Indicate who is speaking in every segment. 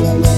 Speaker 1: yeah, yeah.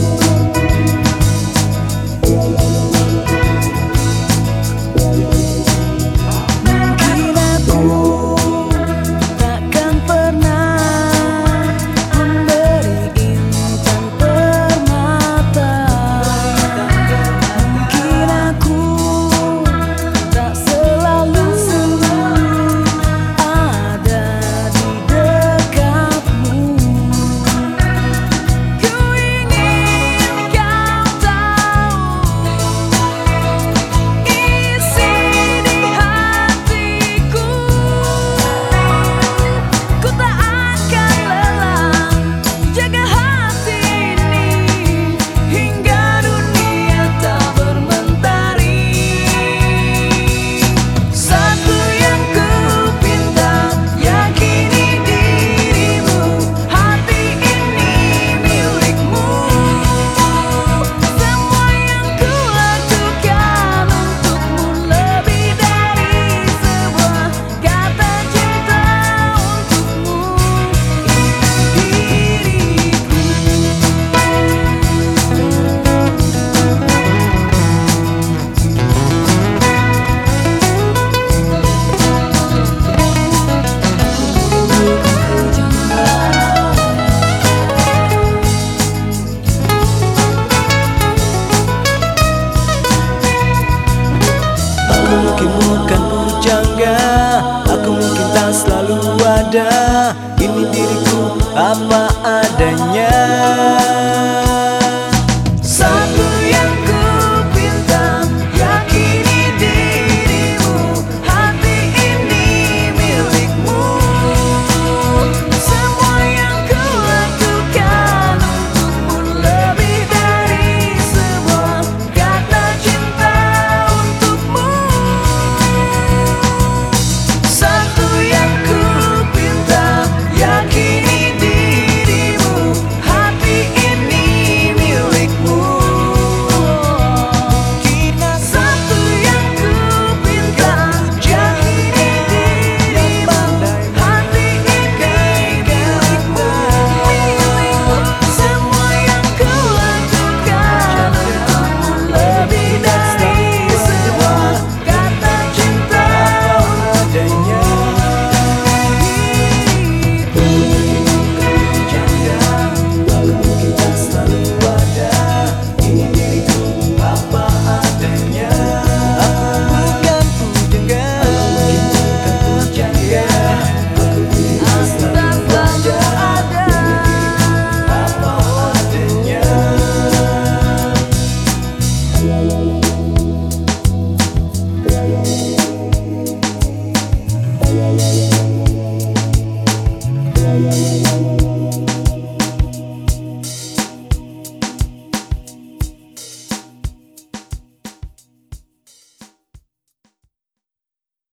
Speaker 1: ada. Ini diriku apa adanya?